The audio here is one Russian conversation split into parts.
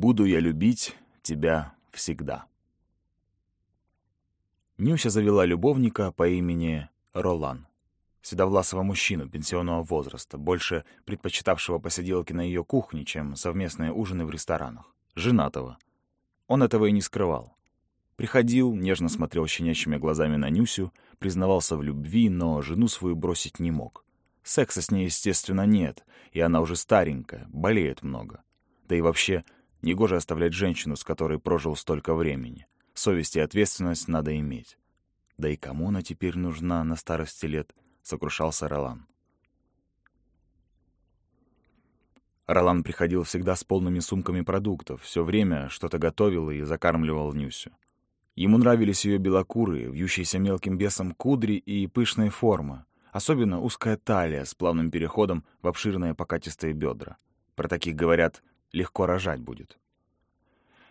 буду я любить тебя всегда. Нюся завела любовника по имени Ролан. Седовласого мужчину пенсионного возраста, больше предпочитавшего посиделки на ее кухне, чем совместные ужины в ресторанах. Женатого. Он этого и не скрывал. Приходил, нежно смотрел щенячьими глазами на Нюсю, признавался в любви, но жену свою бросить не мог. Секса с ней, естественно, нет, и она уже старенькая, болеет много. Да и вообще, негоже оставлять женщину, с которой прожил столько времени. Совесть и ответственность надо иметь. Да и кому она теперь нужна на старости лет, сокрушался Ролан. Ролан приходил всегда с полными сумками продуктов, все время что-то готовил и закармливал Нюсю. Ему нравились ее белокурые, вьющиеся мелким бесом кудри и пышные формы, особенно узкая талия с плавным переходом в обширные покатистые бедра. Про таких говорят легко рожать будет.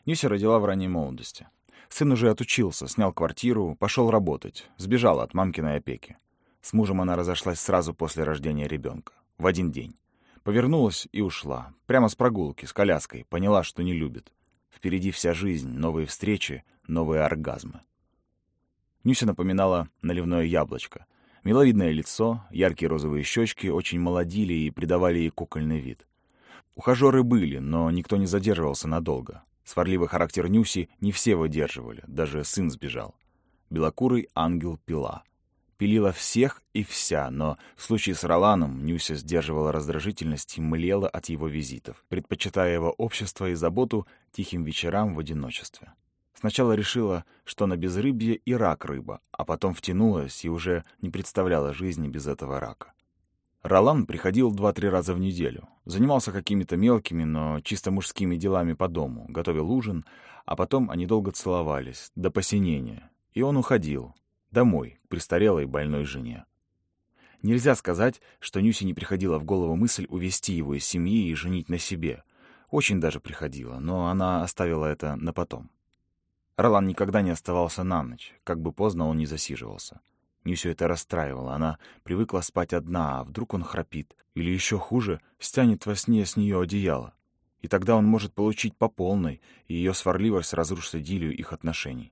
Нюся родила в ранней молодости. Сын уже отучился, снял квартиру, пошел работать, сбежала от мамкиной опеки. С мужем она разошлась сразу после рождения ребенка, в один день. Повернулась и ушла, прямо с прогулки, с коляской, поняла, что не любит. Впереди вся жизнь, новые встречи, новые оргазмы. Нюся напоминала наливное яблочко. Миловидное лицо, яркие розовые щечки очень молодили и придавали ей кукольный вид. Ухажеры были, но никто не задерживался надолго. Сварливый характер Нюси не все выдерживали, даже сын сбежал. Белокурый ангел пила. Пилила всех и вся, но в случае с Роланом Нюся сдерживала раздражительность и млела от его визитов, предпочитая его общество и заботу тихим вечерам в одиночестве. Сначала решила, что на безрыбье и рак рыба, а потом втянулась и уже не представляла жизни без этого рака. Ролан приходил два-три раза в неделю. Занимался какими-то мелкими, но чисто мужскими делами по дому, готовил ужин, а потом они долго целовались, до посинения. И он уходил. Домой, к престарелой больной жене. Нельзя сказать, что Нюсе не приходила в голову мысль увести его из семьи и женить на себе. Очень даже приходила, но она оставила это на потом. Ролан никогда не оставался на ночь, как бы поздно он ни засиживался. Нюсю это расстраивало. Она привыкла спать одна, а вдруг он храпит. Или еще хуже, стянет во сне с нее одеяло. И тогда он может получить по полной, и ее сварливость разрушит идиллию их отношений.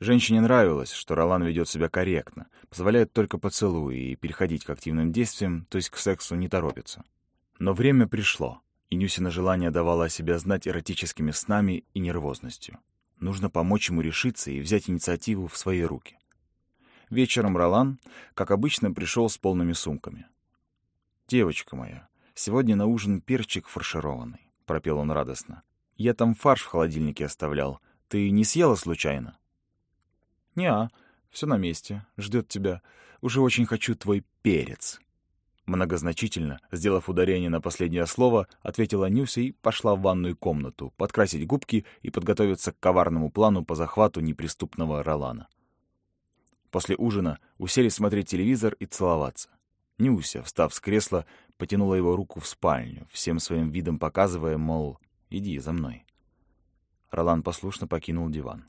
Женщине нравилось, что Ролан ведет себя корректно, позволяет только поцелуи и переходить к активным действиям, то есть к сексу не торопится. Но время пришло, и Нюсина желание давало о себе знать эротическими снами и нервозностью. Нужно помочь ему решиться и взять инициативу в свои руки. Вечером Ролан, как обычно, пришел с полными сумками. «Девочка моя, сегодня на ужин перчик фаршированный», — пропел он радостно. «Я там фарш в холодильнике оставлял. Ты не съела случайно?» «Не-а, все на месте, ждет тебя. Уже очень хочу твой перец». Многозначительно, сделав ударение на последнее слово, ответила Нюся и пошла в ванную комнату, подкрасить губки и подготовиться к коварному плану по захвату неприступного Ролана. После ужина уселись смотреть телевизор и целоваться. Нюся, встав с кресла, потянула его руку в спальню, всем своим видом показывая, мол, иди за мной. Ролан послушно покинул диван.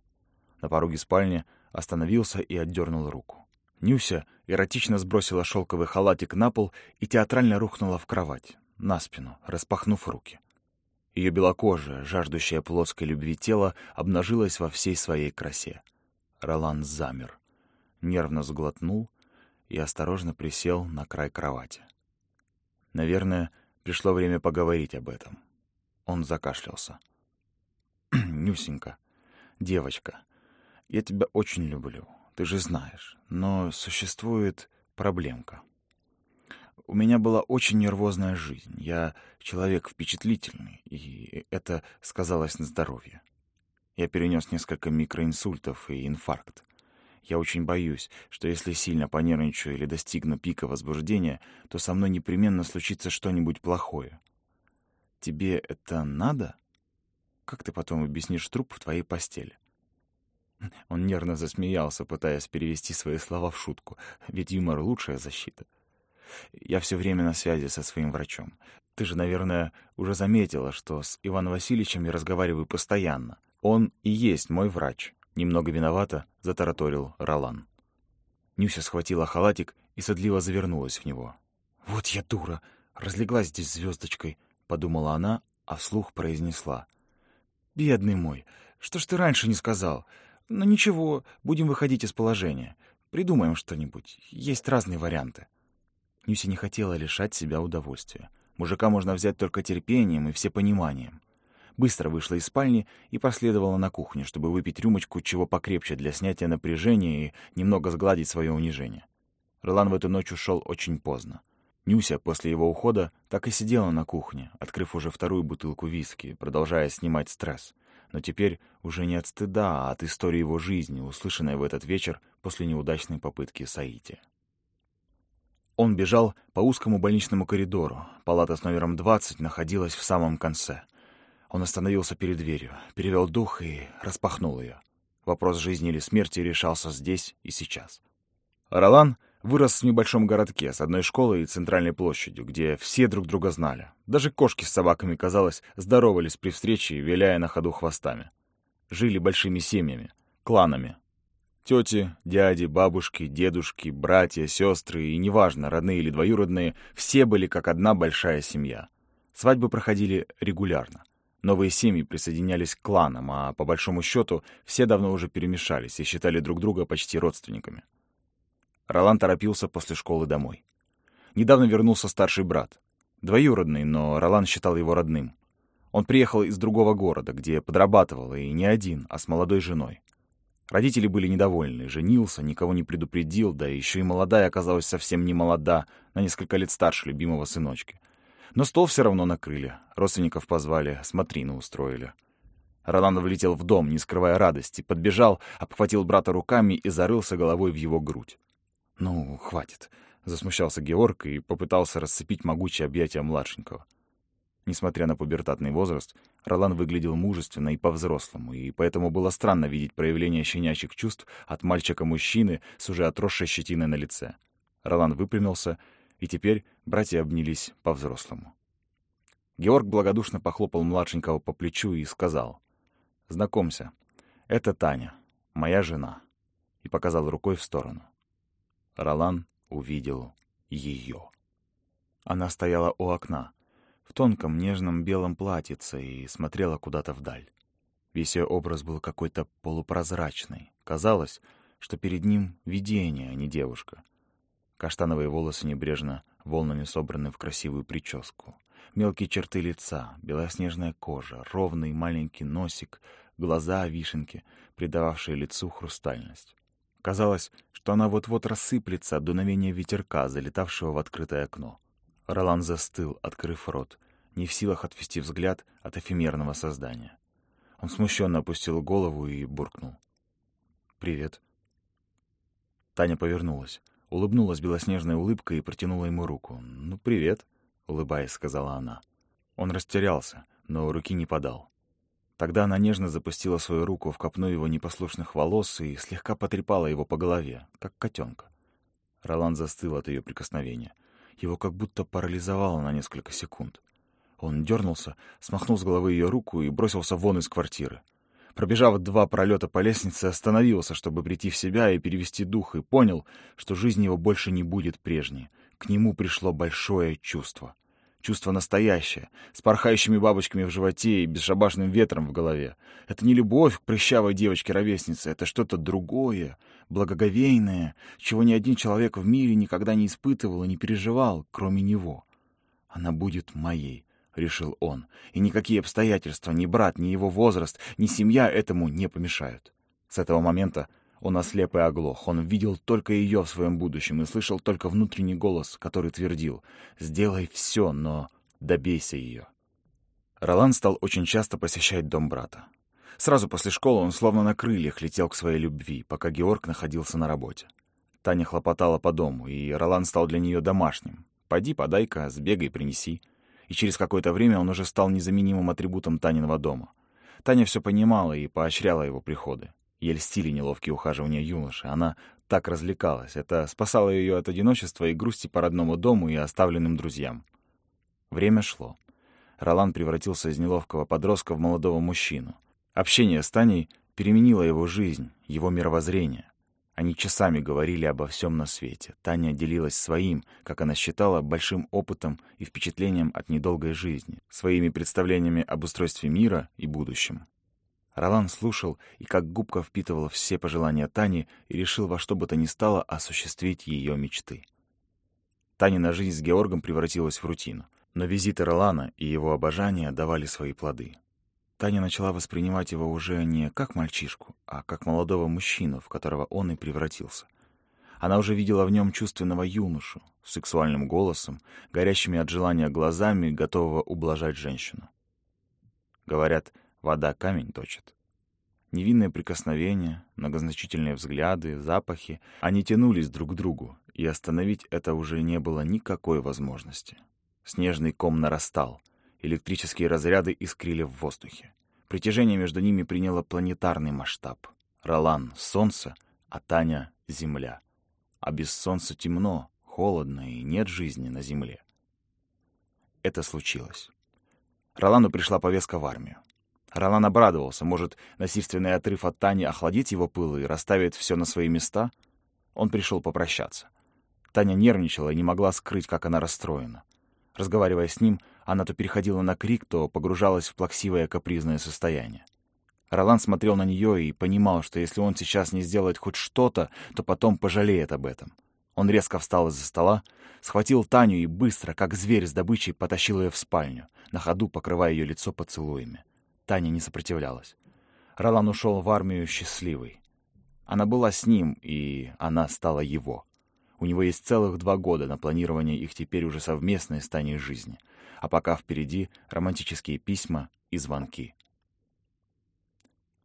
На пороге спальни остановился и отдернул руку. Нюся эротично сбросила шелковый халатик на пол и театрально рухнула в кровать, на спину, распахнув руки. Ее белокожая, жаждущая плотской любви тело обнажилось во всей своей красе. Ролан замер нервно сглотнул и осторожно присел на край кровати. Наверное, пришло время поговорить об этом. Он закашлялся. «Нюсенька, девочка, я тебя очень люблю, ты же знаешь, но существует проблемка. У меня была очень нервозная жизнь, я человек впечатлительный, и это сказалось на здоровье. Я перенес несколько микроинсультов и инфаркт. Я очень боюсь, что если сильно понервничаю или достигну пика возбуждения, то со мной непременно случится что-нибудь плохое. Тебе это надо? Как ты потом объяснишь труп в твоей постели? Он нервно засмеялся, пытаясь перевести свои слова в шутку, ведь юмор — лучшая защита. Я все время на связи со своим врачом. Ты же, наверное, уже заметила, что с Иваном Васильевичем я разговариваю постоянно. Он и есть мой врач. Немного виновато затараторил Ролан. Нюся схватила халатик и садливо завернулась в него. «Вот я дура! Разлеглась здесь звездочкой!» — подумала она, а вслух произнесла. Бедный мой, что ж ты раньше не сказал? Ну ничего, будем выходить из положения. Придумаем что-нибудь. Есть разные варианты. Нюся не хотела лишать себя удовольствия. Мужика можно взять только терпением и всепониманием. Быстро вышла из спальни и последовала на кухню, чтобы выпить рюмочку чего покрепче для снятия напряжения и немного сгладить свое унижение. Ролан в эту ночь ушел очень поздно. Нюся после его ухода так и сидела на кухне, открыв уже вторую бутылку виски, продолжая снимать стресс. Но теперь уже не от стыда, а от истории его жизни, услышанной в этот вечер после неудачной попытки Саити. Он бежал по узкому больничному коридору. Палата с номером 20 находилась в самом конце. Он остановился перед дверью, перевел дух и распахнул ее. Вопрос жизни или смерти решался здесь и сейчас. Ролан вырос в небольшом городке с одной школой и центральной площадью, где все друг друга знали. Даже кошки с собаками, казалось, здоровались при встрече, виляя на ходу хвостами. Жили большими семьями, кланами. Тети, дяди, бабушки, дедушки, братья, сестры и, неважно, родные или двоюродные, все были как одна большая семья. Свадьбы проходили регулярно. Новые семьи присоединялись к кланам, а по большому счету все давно уже перемешались и считали друг друга почти родственниками. Ролан торопился после школы домой. Недавно вернулся старший брат. Двоюродный, но Ролан считал его родным. Он приехал из другого города, где подрабатывал, и не один, а с молодой женой. Родители были недовольны, женился, никого не предупредил, да еще и молодая оказалась совсем не молода, на несколько лет старше любимого сыночки — но стол все равно накрыли, родственников позвали, смотрины устроили. Ролан влетел в дом, не скрывая радости, подбежал, обхватил брата руками и зарылся головой в его грудь. «Ну, хватит», — засмущался Георг и попытался расцепить могучие объятия младшенького. Несмотря на пубертатный возраст, Ролан выглядел мужественно и по-взрослому, и поэтому было странно видеть проявление щенячьих чувств от мальчика-мужчины с уже отросшей щетиной на лице. Ролан выпрямился и теперь братья обнялись по-взрослому. Георг благодушно похлопал младшенького по плечу и сказал, «Знакомься, это Таня, моя жена», и показал рукой в сторону. Ролан увидел ее. Она стояла у окна, в тонком нежном белом платьице и смотрела куда-то вдаль. Весь ее образ был какой-то полупрозрачный. Казалось, что перед ним видение, а не девушка. Каштановые волосы небрежно волнами собраны в красивую прическу. Мелкие черты лица, белоснежная кожа, ровный маленький носик, глаза вишенки, придававшие лицу хрустальность. Казалось, что она вот-вот рассыплется от дуновения ветерка, залетавшего в открытое окно. Ролан застыл, открыв рот, не в силах отвести взгляд от эфемерного создания. Он смущенно опустил голову и буркнул. «Привет». Таня повернулась улыбнулась белоснежной улыбкой и протянула ему руку. «Ну, привет», — улыбаясь, сказала она. Он растерялся, но руки не подал. Тогда она нежно запустила свою руку в копну его непослушных волос и слегка потрепала его по голове, как котенка. Ролан застыл от ее прикосновения. Его как будто парализовало на несколько секунд. Он дернулся, смахнул с головы ее руку и бросился вон из квартиры. Пробежав два пролета по лестнице, остановился, чтобы прийти в себя и перевести дух, и понял, что жизнь его больше не будет прежней. К нему пришло большое чувство. Чувство настоящее, с порхающими бабочками в животе и бесшабашным ветром в голове. Это не любовь к прыщавой девочке-ровеснице, это что-то другое, благоговейное, чего ни один человек в мире никогда не испытывал и не переживал, кроме него. Она будет моей. — решил он, — и никакие обстоятельства, ни брат, ни его возраст, ни семья этому не помешают. С этого момента он ослеп и оглох, он видел только ее в своем будущем и слышал только внутренний голос, который твердил «Сделай все, но добейся ее». Ролан стал очень часто посещать дом брата. Сразу после школы он словно на крыльях летел к своей любви, пока Георг находился на работе. Таня хлопотала по дому, и Ролан стал для нее домашним. «Пойди, подай-ка, сбегай, принеси» и через какое-то время он уже стал незаменимым атрибутом Таниного дома. Таня все понимала и поощряла его приходы. Ей льстили неловкие ухаживания юноши. Она так развлекалась. Это спасало ее от одиночества и грусти по родному дому и оставленным друзьям. Время шло. Ролан превратился из неловкого подростка в молодого мужчину. Общение с Таней переменило его жизнь, его мировоззрение. Они часами говорили обо всем на свете. Таня делилась своим, как она считала, большим опытом и впечатлением от недолгой жизни, своими представлениями об устройстве мира и будущем. Ролан слушал и как губка впитывал все пожелания Тани и решил во что бы то ни стало осуществить ее мечты. Танина жизнь с Георгом превратилась в рутину, но визиты Ролана и его обожание давали свои плоды. Таня начала воспринимать его уже не как мальчишку, а как молодого мужчину, в которого он и превратился. Она уже видела в нем чувственного юношу, с сексуальным голосом, горящими от желания глазами, готового ублажать женщину. Говорят, вода камень точит. Невинные прикосновения, многозначительные взгляды, запахи, они тянулись друг к другу, и остановить это уже не было никакой возможности. Снежный ком нарастал, электрические разряды искрили в воздухе. Притяжение между ними приняло планетарный масштаб. Ролан — солнце, а Таня — земля. А без солнца темно, холодно и нет жизни на земле. Это случилось. Ролану пришла повестка в армию. Ролан обрадовался, может, насильственный отрыв от Тани охладит его пыл и расставит все на свои места. Он пришел попрощаться. Таня нервничала и не могла скрыть, как она расстроена. Разговаривая с ним, она то переходила на крик, то погружалась в плаксивое капризное состояние. Ролан смотрел на нее и понимал, что если он сейчас не сделает хоть что-то, то потом пожалеет об этом. Он резко встал из-за стола, схватил Таню и быстро, как зверь с добычей, потащил ее в спальню, на ходу покрывая ее лицо поцелуями. Таня не сопротивлялась. Ролан ушел в армию счастливый. Она была с ним, и она стала его. У него есть целых два года на планирование их теперь уже совместной с жизни. А пока впереди романтические письма и звонки.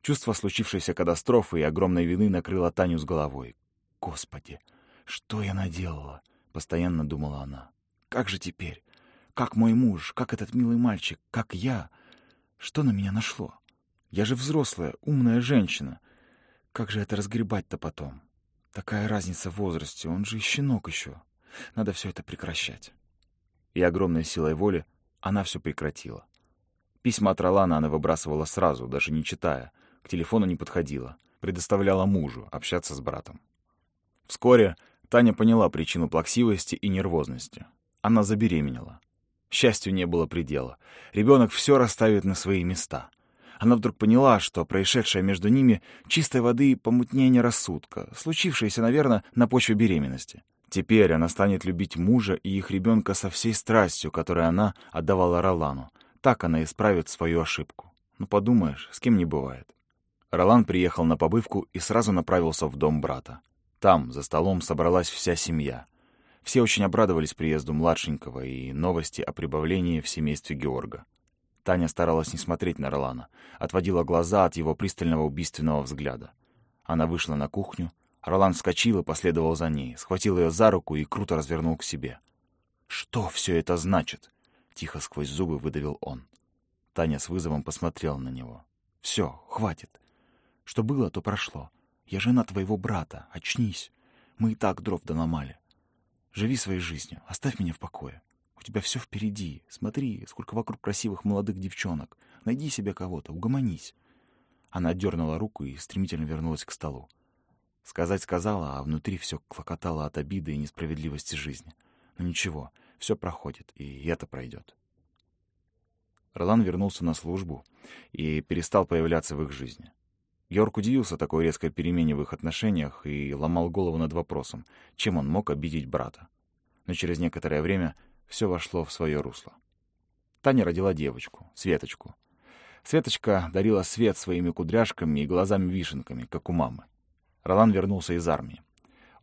Чувство случившейся катастрофы и огромной вины накрыло Таню с головой. «Господи, что я наделала?» — постоянно думала она. «Как же теперь? Как мой муж? Как этот милый мальчик? Как я? Что на меня нашло? Я же взрослая, умная женщина. Как же это разгребать-то потом?» Такая разница в возрасте, он же щенок еще. Надо все это прекращать. И огромной силой воли она все прекратила. Письма от Ролана она выбрасывала сразу, даже не читая. К телефону не подходила. Предоставляла мужу общаться с братом. Вскоре Таня поняла причину плаксивости и нервозности. Она забеременела. Счастью не было предела. Ребенок все расставит на свои места. Она вдруг поняла, что происшедшее между ними чистой воды помутнение рассудка, случившееся, наверное, на почве беременности. Теперь она станет любить мужа и их ребенка со всей страстью, которую она отдавала Ролану. Так она исправит свою ошибку. Ну, подумаешь, с кем не бывает. Ролан приехал на побывку и сразу направился в дом брата. Там, за столом, собралась вся семья. Все очень обрадовались приезду младшенького и новости о прибавлении в семействе Георга. Таня старалась не смотреть на Ролана, отводила глаза от его пристального убийственного взгляда. Она вышла на кухню, Ролан вскочил и последовал за ней, схватил ее за руку и круто развернул к себе. «Что все это значит?» — тихо сквозь зубы выдавил он. Таня с вызовом посмотрела на него. «Все, хватит. Что было, то прошло. Я жена твоего брата. Очнись. Мы и так дров доломали. Живи своей жизнью. Оставь меня в покое. Тебя все впереди. Смотри, сколько вокруг красивых молодых девчонок. Найди себе кого-то, угомонись. Она отдернула руку и стремительно вернулась к столу. Сказать сказала, а внутри все клокотало от обиды и несправедливости жизни. Но ничего, все проходит, и это пройдет. Ролан вернулся на службу и перестал появляться в их жизни. Георг удивился такой резкой перемене в их отношениях и ломал голову над вопросом, чем он мог обидеть брата. Но через некоторое время все вошло в свое русло. Таня родила девочку, Светочку. Светочка дарила свет своими кудряшками и глазами-вишенками, как у мамы. Ролан вернулся из армии.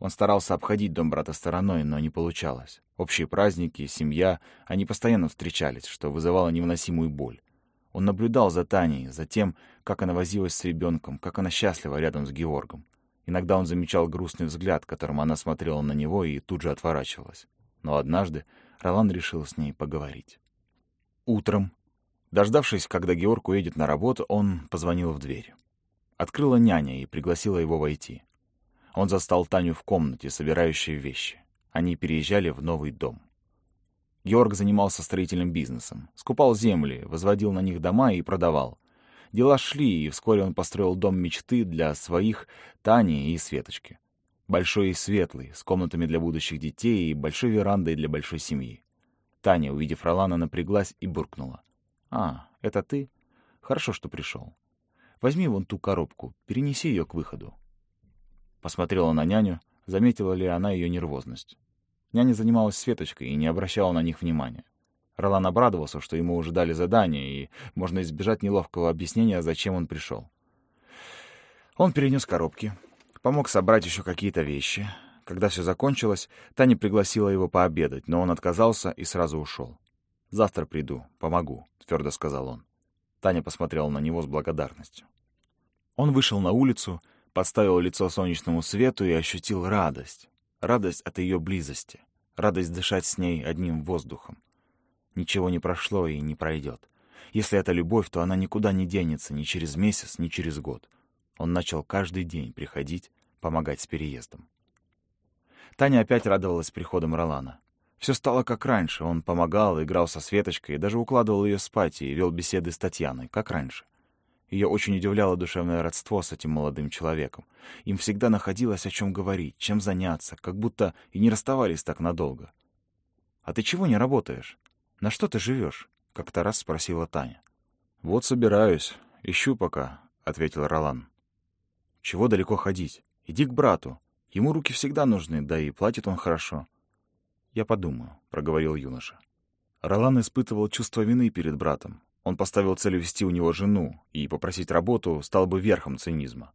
Он старался обходить дом брата стороной, но не получалось. Общие праздники, семья, они постоянно встречались, что вызывало невыносимую боль. Он наблюдал за Таней, за тем, как она возилась с ребенком, как она счастлива рядом с Георгом. Иногда он замечал грустный взгляд, которым она смотрела на него и тут же отворачивалась. Но однажды Ролан решил с ней поговорить. Утром, дождавшись, когда Георг уедет на работу, он позвонил в дверь. Открыла няня и пригласила его войти. Он застал Таню в комнате, собирающей вещи. Они переезжали в новый дом. Георг занимался строительным бизнесом. Скупал земли, возводил на них дома и продавал. Дела шли, и вскоре он построил дом мечты для своих, Тани и Светочки. Большой и светлый, с комнатами для будущих детей и большой верандой для большой семьи. Таня, увидев Ролана, напряглась и буркнула. «А, это ты? Хорошо, что пришел. Возьми вон ту коробку, перенеси ее к выходу». Посмотрела на няню, заметила ли она ее нервозность. Няня занималась Светочкой и не обращала на них внимания. Ролан обрадовался, что ему уже дали задание, и можно избежать неловкого объяснения, зачем он пришел. Он перенес коробки, помог собрать еще какие-то вещи. Когда все закончилось, Таня пригласила его пообедать, но он отказался и сразу ушел. «Завтра приду, помогу», — твердо сказал он. Таня посмотрела на него с благодарностью. Он вышел на улицу, подставил лицо солнечному свету и ощутил радость. Радость от ее близости. Радость дышать с ней одним воздухом. Ничего не прошло и не пройдет. Если это любовь, то она никуда не денется ни через месяц, ни через год. Он начал каждый день приходить, помогать с переездом. Таня опять радовалась приходам Ролана. Все стало как раньше. Он помогал, играл со Светочкой, даже укладывал ее спать и вел беседы с Татьяной, как раньше. Ее очень удивляло душевное родство с этим молодым человеком. Им всегда находилось о чем говорить, чем заняться, как будто и не расставались так надолго. «А ты чего не работаешь? На что ты живешь?» — как-то раз спросила Таня. «Вот собираюсь. Ищу пока», — ответил Ролан. «Чего далеко ходить? Иди к брату. Ему руки всегда нужны, да и платит он хорошо». «Я подумаю», — проговорил юноша. Ролан испытывал чувство вины перед братом. Он поставил цель вести у него жену, и попросить работу стал бы верхом цинизма.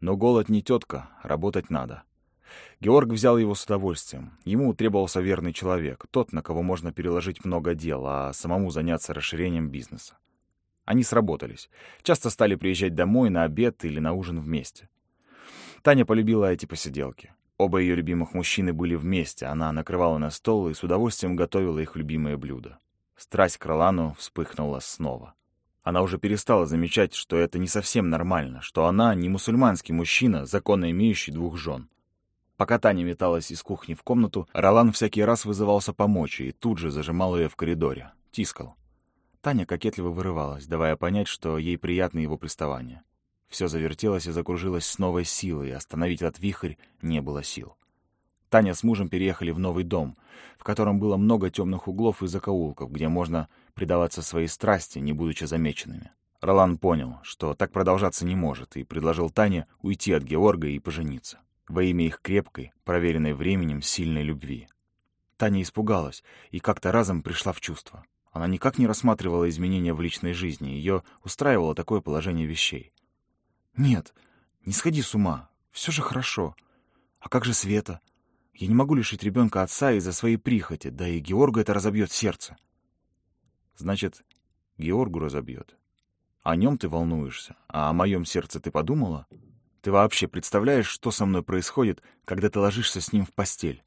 Но голод не тетка, работать надо. Георг взял его с удовольствием. Ему требовался верный человек, тот, на кого можно переложить много дел, а самому заняться расширением бизнеса. Они сработались. Часто стали приезжать домой на обед или на ужин вместе. Таня полюбила эти посиделки. Оба ее любимых мужчины были вместе, она накрывала на стол и с удовольствием готовила их любимые блюда. Страсть к Ролану вспыхнула снова. Она уже перестала замечать, что это не совсем нормально, что она не мусульманский мужчина, законно имеющий двух жен. Пока Таня металась из кухни в комнату, Ролан всякий раз вызывался помочь и тут же зажимал ее в коридоре. Тискал. Таня кокетливо вырывалась, давая понять, что ей приятно его приставание. Все завертелось и закружилось с новой силой, и остановить этот вихрь не было сил. Таня с мужем переехали в новый дом, в котором было много темных углов и закоулков, где можно предаваться своей страсти, не будучи замеченными. Ролан понял, что так продолжаться не может, и предложил Тане уйти от Георга и пожениться. Во имя их крепкой, проверенной временем, сильной любви. Таня испугалась и как-то разом пришла в чувство. Она никак не рассматривала изменения в личной жизни, ее устраивало такое положение вещей. «Нет, не сходи с ума, все же хорошо. А как же Света? Я не могу лишить ребенка отца из-за своей прихоти, да и Георгу это разобьет сердце. Значит, Георгу разобьет. О нем ты волнуешься, а о моем сердце ты подумала? Ты вообще представляешь, что со мной происходит, когда ты ложишься с ним в постель?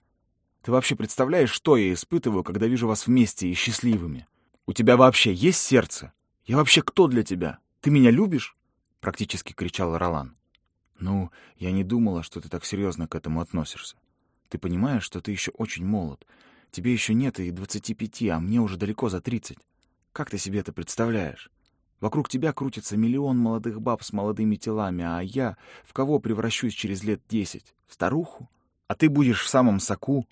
Ты вообще представляешь, что я испытываю, когда вижу вас вместе и счастливыми? У тебя вообще есть сердце? Я вообще кто для тебя? Ты меня любишь?» Практически кричал Ролан. «Ну, я не думала, что ты так серьезно к этому относишься. Ты понимаешь, что ты еще очень молод. Тебе еще нет и двадцати пяти, а мне уже далеко за тридцать. Как ты себе это представляешь? Вокруг тебя крутится миллион молодых баб с молодыми телами, а я в кого превращусь через лет десять? В старуху? А ты будешь в самом соку?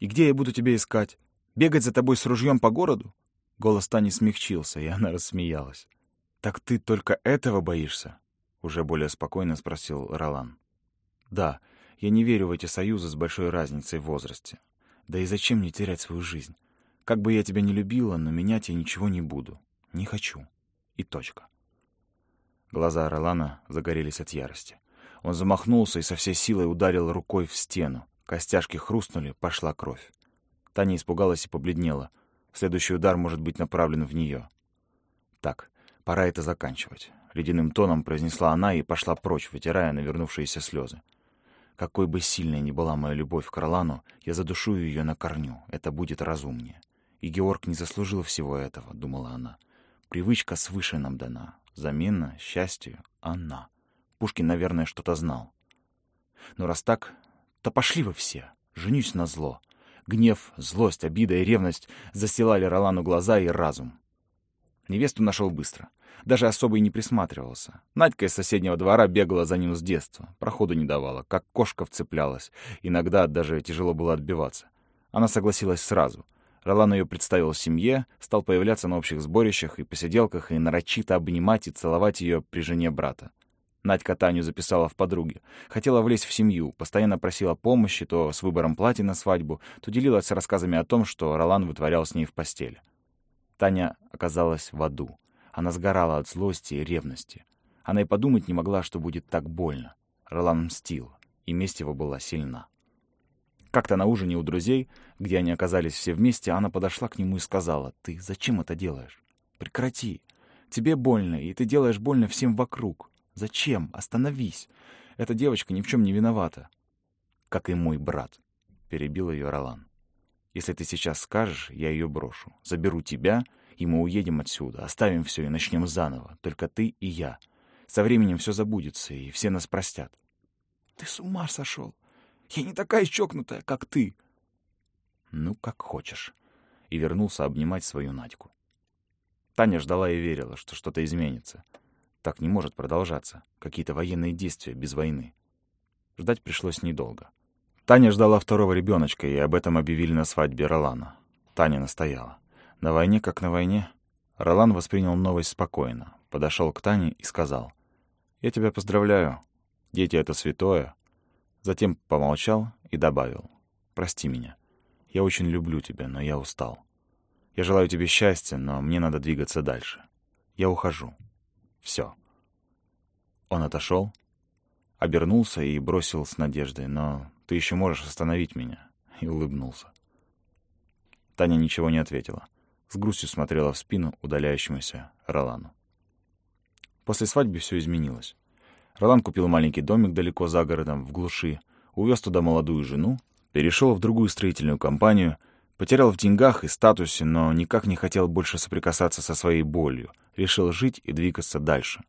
И где я буду тебя искать? Бегать за тобой с ружьем по городу?» Голос Тани смягчился, и она рассмеялась. «Так ты только этого боишься?» — уже более спокойно спросил Ролан. «Да, я не верю в эти союзы с большой разницей в возрасте. Да и зачем мне терять свою жизнь? Как бы я тебя не любила, но менять я ничего не буду. Не хочу. И точка. Глаза Ролана загорелись от ярости. Он замахнулся и со всей силой ударил рукой в стену. Костяшки хрустнули, пошла кровь. Таня испугалась и побледнела. Следующий удар может быть направлен в нее. Так, пора это заканчивать. Ледяным тоном произнесла она и пошла прочь, вытирая навернувшиеся слезы. Какой бы сильной ни была моя любовь к Ролану, я задушу ее на корню. Это будет разумнее. И Георг не заслужил всего этого, думала она. Привычка свыше нам дана. Замена счастью — она. Пушкин, наверное, что-то знал. Но раз так, то пошли вы все. Женюсь на зло. Гнев, злость, обида и ревность застилали Ролану глаза и разум. Невесту нашел быстро. Даже особо и не присматривался. Надька из соседнего двора бегала за ним с детства. Проходу не давала, как кошка вцеплялась. Иногда даже тяжело было отбиваться. Она согласилась сразу. Ролан ее представил семье, стал появляться на общих сборищах и посиделках и нарочито обнимать и целовать ее при жене брата. Надька Таню записала в подруги. Хотела влезть в семью, постоянно просила помощи то с выбором платья на свадьбу, то делилась рассказами о том, что Ролан вытворял с ней в постели. Таня оказалась в аду. Она сгорала от злости и ревности. Она и подумать не могла, что будет так больно. Ролан мстил, и месть его была сильна. Как-то на ужине у друзей, где они оказались все вместе, она подошла к нему и сказала, «Ты зачем это делаешь? Прекрати. Тебе больно, и ты делаешь больно всем вокруг. Зачем? Остановись. Эта девочка ни в чем не виновата. Как и мой брат, — перебил ее Ролан. Если ты сейчас скажешь, я ее брошу. Заберу тебя, и мы уедем отсюда. Оставим все и начнем заново. Только ты и я. Со временем все забудется, и все нас простят. Ты с ума сошел. Я не такая чокнутая, как ты. Ну, как хочешь. И вернулся обнимать свою Надьку. Таня ждала и верила, что что-то изменится. Так не может продолжаться. Какие-то военные действия без войны. Ждать пришлось недолго. Таня ждала второго ребеночка, и об этом объявили на свадьбе Ролана. Таня настояла. На войне как на войне. Ролан воспринял новость спокойно, подошел к Тане и сказал. «Я тебя поздравляю. Дети — это святое». Затем помолчал и добавил. «Прости меня. Я очень люблю тебя, но я устал. Я желаю тебе счастья, но мне надо двигаться дальше. Я ухожу. Все. Он отошел, обернулся и бросил с надеждой, но ты еще можешь остановить меня, и улыбнулся. Таня ничего не ответила. С грустью смотрела в спину удаляющемуся Ролану. После свадьбы все изменилось. Ролан купил маленький домик далеко за городом, в глуши, увез туда молодую жену, перешел в другую строительную компанию, потерял в деньгах и статусе, но никак не хотел больше соприкасаться со своей болью, решил жить и двигаться дальше.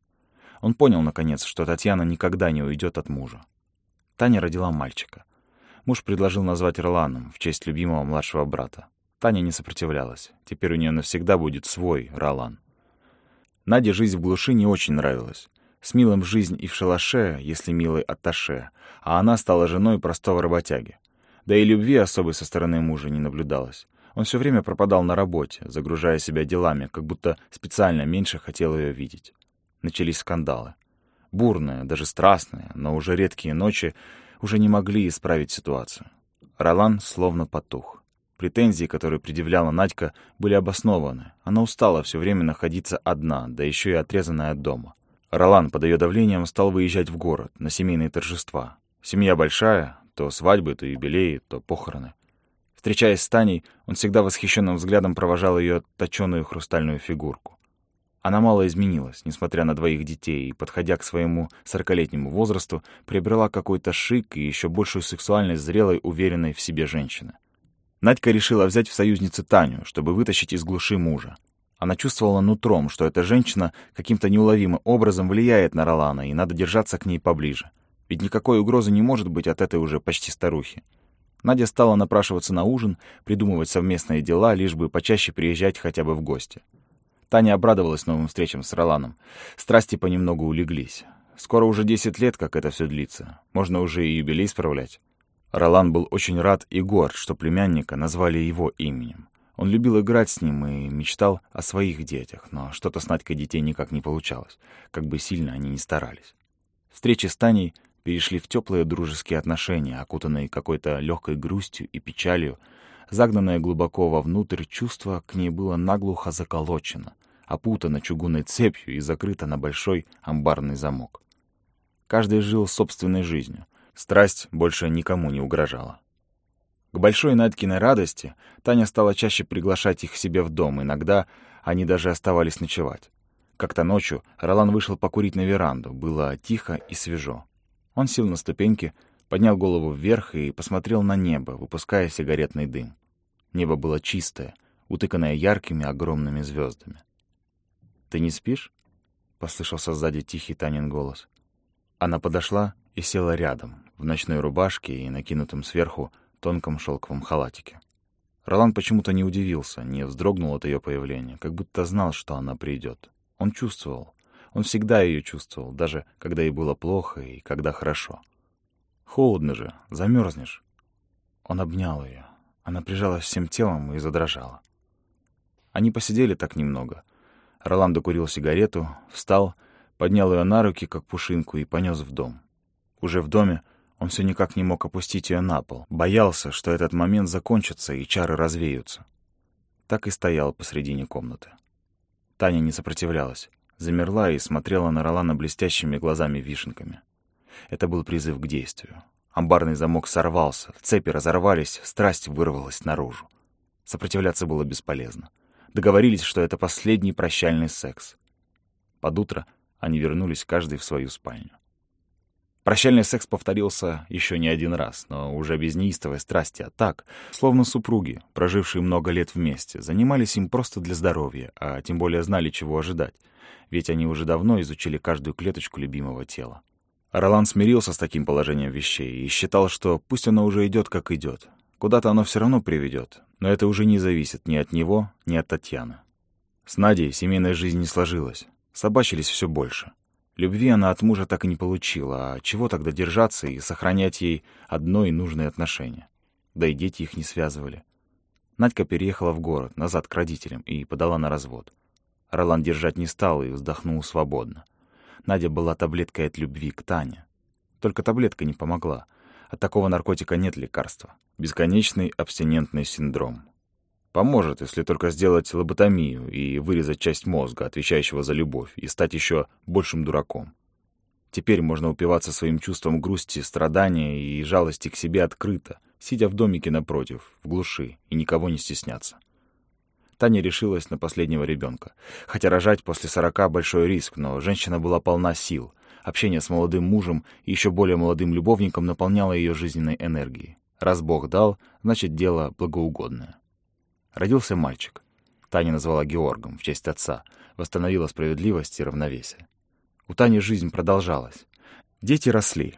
Он понял, наконец, что Татьяна никогда не уйдет от мужа. Таня родила мальчика. Муж предложил назвать Роланом в честь любимого младшего брата. Таня не сопротивлялась. Теперь у нее навсегда будет свой Ролан. Наде жизнь в глуши не очень нравилась. С Милым жизнь и в шалаше, если Милый атташе, а она стала женой простого работяги. Да и любви особой со стороны мужа не наблюдалось. Он все время пропадал на работе, загружая себя делами, как будто специально меньше хотел ее видеть. Начались скандалы. Бурные, даже страстные, но уже редкие ночи уже не могли исправить ситуацию. Ролан словно потух. Претензии, которые предъявляла Надька, были обоснованы. Она устала все время находиться одна, да еще и отрезанная от дома. Ролан под ее давлением стал выезжать в город на семейные торжества. Семья большая, то свадьбы, то юбилеи, то похороны. Встречаясь с Таней, он всегда восхищенным взглядом провожал ее точеную хрустальную фигурку. Она мало изменилась, несмотря на двоих детей, и, подходя к своему сорокалетнему возрасту, приобрела какой-то шик и еще большую сексуальность зрелой, уверенной в себе женщины. Надька решила взять в союзницы Таню, чтобы вытащить из глуши мужа. Она чувствовала нутром, что эта женщина каким-то неуловимым образом влияет на Ролана, и надо держаться к ней поближе. Ведь никакой угрозы не может быть от этой уже почти старухи. Надя стала напрашиваться на ужин, придумывать совместные дела, лишь бы почаще приезжать хотя бы в гости. Таня обрадовалась новым встречам с Роланом. Страсти понемногу улеглись. Скоро уже десять лет, как это все длится. Можно уже и юбилей справлять. Ролан был очень рад и горд, что племянника назвали его именем. Он любил играть с ним и мечтал о своих детях, но что-то с Надькой детей никак не получалось, как бы сильно они ни старались. Встречи с Таней перешли в теплые дружеские отношения, окутанные какой-то легкой грустью и печалью, загнанное глубоко вовнутрь чувство к ней было наглухо заколочено, опутано чугунной цепью и закрыто на большой амбарный замок. Каждый жил собственной жизнью, страсть больше никому не угрожала. К большой Надькиной радости Таня стала чаще приглашать их к себе в дом, иногда они даже оставались ночевать. Как-то ночью Ролан вышел покурить на веранду, было тихо и свежо. Он сел на ступеньки, поднял голову вверх и посмотрел на небо, выпуская сигаретный дым. Небо было чистое, утыканное яркими огромными звездами. «Ты не спишь?» — послышался сзади тихий Танин голос. Она подошла и села рядом, в ночной рубашке и накинутом сверху тонком шелковом халатике. Ролан почему-то не удивился, не вздрогнул от ее появления, как будто знал, что она придет. Он чувствовал. Он всегда ее чувствовал, даже когда ей было плохо и когда хорошо. Холодно же, замерзнешь. Он обнял ее. Она прижалась всем телом и задрожала. Они посидели так немного. Ролан докурил сигарету, встал, поднял ее на руки, как пушинку, и понес в дом. Уже в доме он все никак не мог опустить ее на пол. Боялся, что этот момент закончится и чары развеются. Так и стоял посредине комнаты. Таня не сопротивлялась. Замерла и смотрела на Ролана блестящими глазами-вишенками. Это был призыв к действию. Амбарный замок сорвался, цепи разорвались, страсть вырвалась наружу. Сопротивляться было бесполезно. Договорились, что это последний прощальный секс. Под утро они вернулись каждый в свою спальню. Прощальный секс повторился еще не один раз, но уже без неистовой страсти, а так, словно супруги, прожившие много лет вместе, занимались им просто для здоровья, а тем более знали, чего ожидать, ведь они уже давно изучили каждую клеточку любимого тела. Ролан смирился с таким положением вещей и считал, что пусть оно уже идет, как идет. Куда-то оно все равно приведет, но это уже не зависит ни от него, ни от Татьяны. С Надей семейная жизнь не сложилась. Собачились все больше. Любви она от мужа так и не получила, а чего тогда держаться и сохранять ей одно и нужные отношения? Да и дети их не связывали. Надька переехала в город, назад к родителям, и подала на развод. Ролан держать не стал и вздохнул свободно. Надя была таблеткой от любви к Тане. Только таблетка не помогла. От такого наркотика нет лекарства. Бесконечный абстинентный синдром. Поможет, если только сделать лоботомию и вырезать часть мозга, отвечающего за любовь, и стать еще большим дураком. Теперь можно упиваться своим чувством грусти, страдания и жалости к себе открыто, сидя в домике напротив, в глуши, и никого не стесняться. Таня решилась на последнего ребенка. Хотя рожать после сорока — большой риск, но женщина была полна сил. Общение с молодым мужем и еще более молодым любовником наполняло ее жизненной энергией. Раз Бог дал, значит, дело благоугодное. Родился мальчик. Таня назвала Георгом в честь отца, восстановила справедливость и равновесие. У Тани жизнь продолжалась. Дети росли.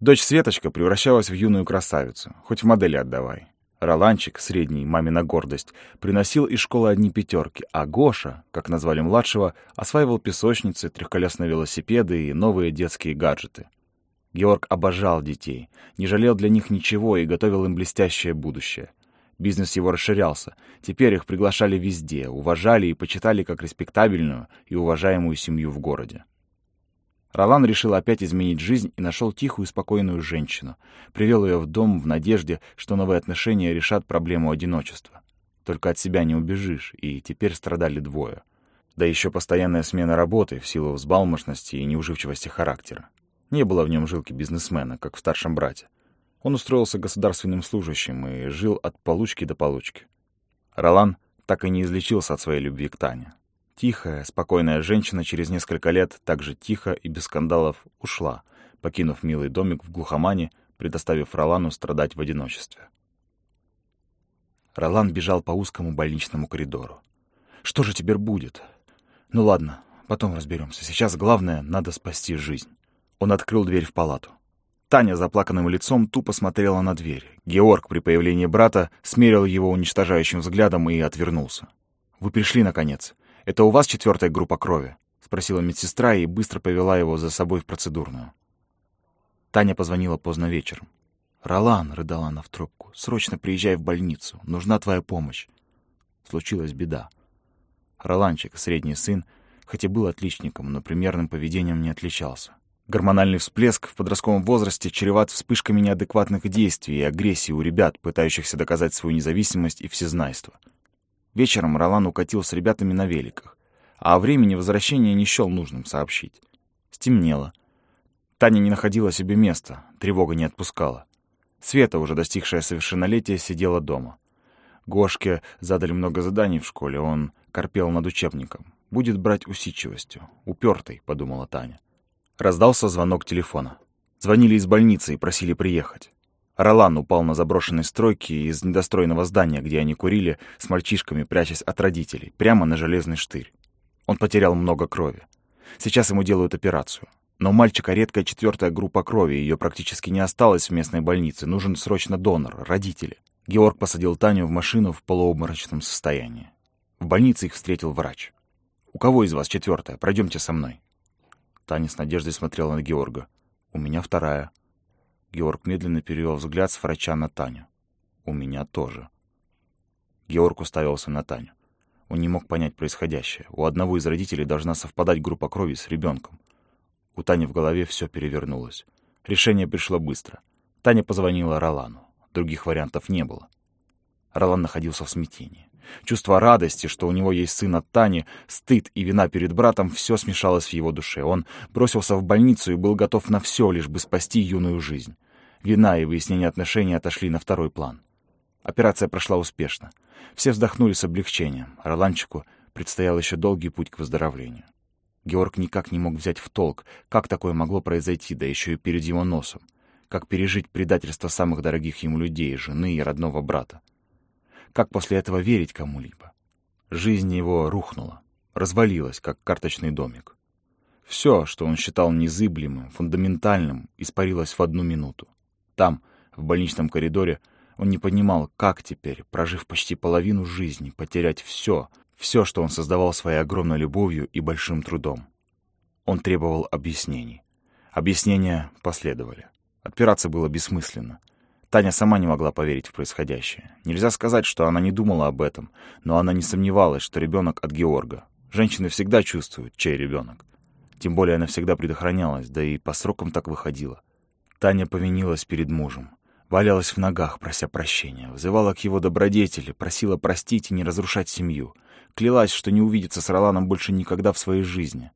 Дочь Светочка превращалась в юную красавицу, хоть в модели отдавай. Роланчик, средний, мамина гордость, приносил из школы одни пятерки, а Гоша, как назвали младшего, осваивал песочницы, трехколесные велосипеды и новые детские гаджеты. Георг обожал детей, не жалел для них ничего и готовил им блестящее будущее. Бизнес его расширялся. Теперь их приглашали везде, уважали и почитали как респектабельную и уважаемую семью в городе. Ролан решил опять изменить жизнь и нашел тихую спокойную женщину. Привел ее в дом в надежде, что новые отношения решат проблему одиночества. Только от себя не убежишь, и теперь страдали двое. Да еще постоянная смена работы в силу взбалмошности и неуживчивости характера. Не было в нем жилки бизнесмена, как в старшем брате. Он устроился государственным служащим и жил от получки до получки. Ролан так и не излечился от своей любви к Тане. Тихая, спокойная женщина через несколько лет так же тихо и без скандалов ушла, покинув милый домик в глухомане, предоставив Ролану страдать в одиночестве. Ролан бежал по узкому больничному коридору. «Что же теперь будет?» «Ну ладно, потом разберемся. Сейчас главное — надо спасти жизнь». Он открыл дверь в палату. Таня заплаканным лицом тупо смотрела на дверь. Георг при появлении брата смерил его уничтожающим взглядом и отвернулся. «Вы пришли, наконец. «Это у вас четвертая группа крови?» — спросила медсестра и быстро повела его за собой в процедурную. Таня позвонила поздно вечером. «Ролан», — рыдала она в трубку, — «срочно приезжай в больницу. Нужна твоя помощь». Случилась беда. Роланчик, средний сын, хоть и был отличником, но примерным поведением не отличался. Гормональный всплеск в подростковом возрасте чреват вспышками неадекватных действий и агрессии у ребят, пытающихся доказать свою независимость и всезнайство — Вечером Ролан укатил с ребятами на великах, а о времени возвращения не счел нужным сообщить. Стемнело. Таня не находила себе места, тревога не отпускала. Света, уже достигшая совершеннолетия, сидела дома. Гошке задали много заданий в школе, он корпел над учебником. Будет брать усидчивостью. Упертый, подумала Таня. Раздался звонок телефона. Звонили из больницы и просили приехать. Ролан упал на заброшенной стройке из недостроенного здания, где они курили, с мальчишками, прячась от родителей, прямо на железный штырь. Он потерял много крови. Сейчас ему делают операцию. Но у мальчика редкая четвертая группа крови, ее практически не осталось в местной больнице. Нужен срочно донор, родители. Георг посадил Таню в машину в полуобморочном состоянии. В больнице их встретил врач. «У кого из вас четвертая? Пройдемте со мной». Таня с надеждой смотрела на Георга. «У меня вторая». Георг медленно перевел взгляд с врача на Таню. «У меня тоже». Георг уставился на Таню. Он не мог понять происходящее. У одного из родителей должна совпадать группа крови с ребенком. У Тани в голове все перевернулось. Решение пришло быстро. Таня позвонила Ролану. Других вариантов не было. Ролан находился в смятении. Чувство радости, что у него есть сын от Тани, стыд и вина перед братом — все смешалось в его душе. Он бросился в больницу и был готов на все, лишь бы спасти юную жизнь. Вина и выяснение отношений отошли на второй план. Операция прошла успешно. Все вздохнули с облегчением. Роланчику предстоял еще долгий путь к выздоровлению. Георг никак не мог взять в толк, как такое могло произойти, да еще и перед его носом. Как пережить предательство самых дорогих ему людей, жены и родного брата. Как после этого верить кому-либо? Жизнь его рухнула, развалилась, как карточный домик. Все, что он считал незыблемым, фундаментальным, испарилось в одну минуту. Там, в больничном коридоре, он не понимал, как теперь, прожив почти половину жизни, потерять все, все, что он создавал своей огромной любовью и большим трудом. Он требовал объяснений. Объяснения последовали. Отпираться было бессмысленно. Таня сама не могла поверить в происходящее. Нельзя сказать, что она не думала об этом, но она не сомневалась, что ребенок от Георга. Женщины всегда чувствуют, чей ребенок. Тем более она всегда предохранялась, да и по срокам так выходила. Таня повинилась перед мужем. Валялась в ногах, прося прощения. Взывала к его добродетели, просила простить и не разрушать семью. Клялась, что не увидится с Роланом больше никогда в своей жизни.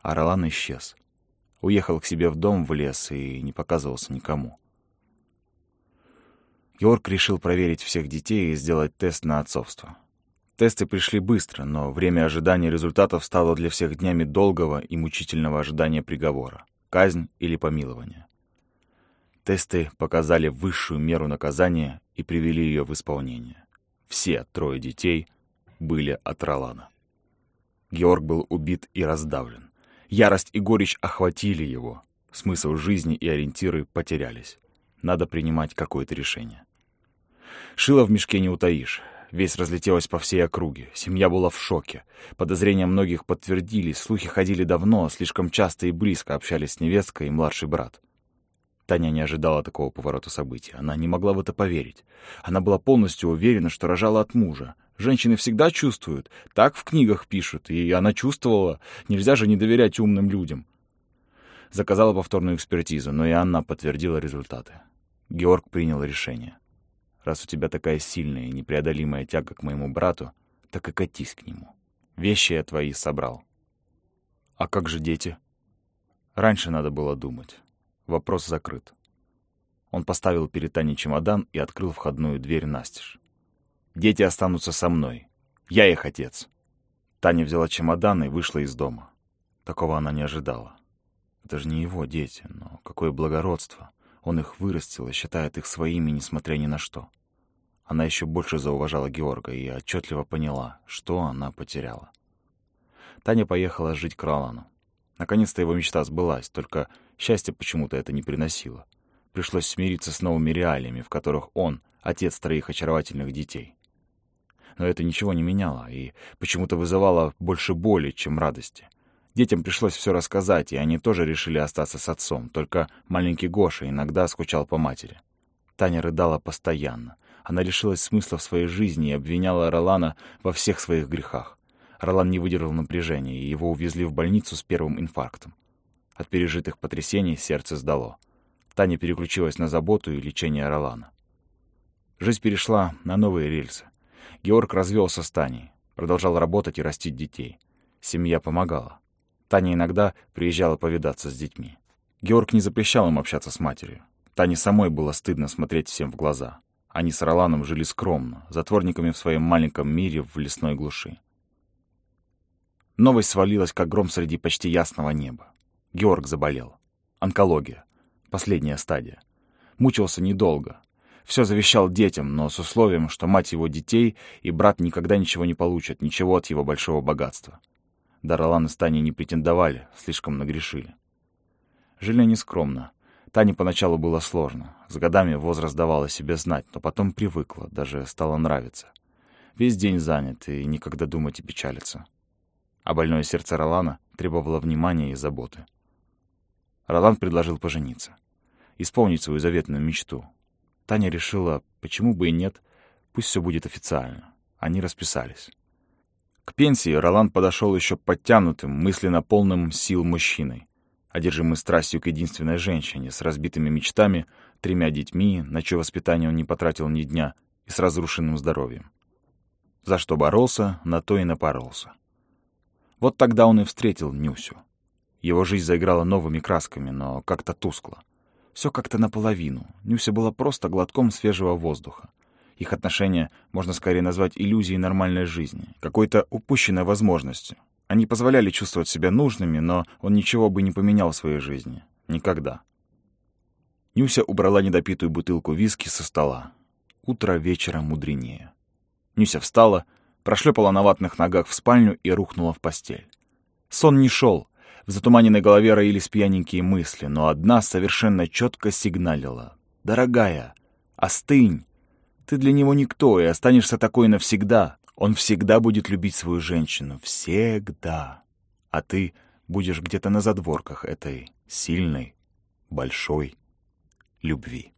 А Ролан исчез. Уехал к себе в дом в лес и не показывался никому. Георг решил проверить всех детей и сделать тест на отцовство. Тесты пришли быстро, но время ожидания результатов стало для всех днями долгого и мучительного ожидания приговора — казнь или помилование. Тесты показали высшую меру наказания и привели ее в исполнение. Все трое детей были от Ролана. Георг был убит и раздавлен. Ярость и горечь охватили его. Смысл жизни и ориентиры потерялись. Надо принимать какое-то решение. Шило в мешке не утаишь. Весь разлетелось по всей округе. Семья была в шоке. Подозрения многих подтвердились, слухи ходили давно, слишком часто и близко общались с невесткой и младший брат. Таня не ожидала такого поворота событий. Она не могла в это поверить. Она была полностью уверена, что рожала от мужа. Женщины всегда чувствуют. Так в книгах пишут. И она чувствовала. Нельзя же не доверять умным людям. Заказала повторную экспертизу, но и она подтвердила результаты. Георг принял решение. Раз у тебя такая сильная и непреодолимая тяга к моему брату, так и катись к нему. Вещи я твои собрал. А как же дети? Раньше надо было думать. Вопрос закрыт. Он поставил перед Таней чемодан и открыл входную дверь настежь. «Дети останутся со мной. Я их отец». Таня взяла чемодан и вышла из дома. Такого она не ожидала. Это же не его дети, но какое благородство. Он их вырастил и считает их своими, несмотря ни на что. Она еще больше зауважала Георга и отчетливо поняла, что она потеряла. Таня поехала жить к Ролану. Наконец-то его мечта сбылась, только счастье почему-то это не приносило. Пришлось смириться с новыми реалиями, в которых он — отец троих очаровательных детей. Но это ничего не меняло и почему-то вызывало больше боли, чем радости. Детям пришлось все рассказать, и они тоже решили остаться с отцом, только маленький Гоша иногда скучал по матери. Таня рыдала постоянно. Она лишилась смысла в своей жизни и обвиняла Ролана во всех своих грехах. Ролан не выдержал напряжения, и его увезли в больницу с первым инфарктом. От пережитых потрясений сердце сдало. Таня переключилась на заботу и лечение Ролана. Жизнь перешла на новые рельсы. Георг развелся с Таней, продолжал работать и растить детей. Семья помогала. Таня иногда приезжала повидаться с детьми. Георг не запрещал им общаться с матерью. Тане самой было стыдно смотреть всем в глаза. Они с Роланом жили скромно, затворниками в своем маленьком мире в лесной глуши. Новость свалилась, как гром среди почти ясного неба. Георг заболел. Онкология. Последняя стадия. Мучился недолго. Все завещал детям, но с условием, что мать его детей и брат никогда ничего не получат, ничего от его большого богатства. Даралан и Стани не претендовали, слишком нагрешили. Жили они скромно. Тане поначалу было сложно. С годами возраст давал себе знать, но потом привыкла, даже стало нравиться. Весь день занят и никогда думать и печалиться а больное сердце Ролана требовало внимания и заботы. Ролан предложил пожениться, исполнить свою заветную мечту. Таня решила, почему бы и нет, пусть все будет официально. Они расписались. К пенсии Ролан подошел еще подтянутым, мысленно полным сил мужчиной. одержимый страстью к единственной женщине, с разбитыми мечтами, тремя детьми, на чье воспитание он не потратил ни дня, и с разрушенным здоровьем. За что боролся, на то и напоролся. Вот тогда он и встретил Нюсю. Его жизнь заиграла новыми красками, но как-то тускло. Все как-то наполовину. Нюся была просто глотком свежего воздуха. Их отношения можно скорее назвать иллюзией нормальной жизни, какой-то упущенной возможностью. Они позволяли чувствовать себя нужными, но он ничего бы не поменял в своей жизни. Никогда. Нюся убрала недопитую бутылку виски со стола. Утро вечера мудренее. Нюся встала, прошлепала на ватных ногах в спальню и рухнула в постель. Сон не шел. В затуманенной голове роились пьяненькие мысли, но одна совершенно четко сигналила. «Дорогая, остынь! Ты для него никто, и останешься такой навсегда. Он всегда будет любить свою женщину. Всегда. А ты будешь где-то на задворках этой сильной, большой любви».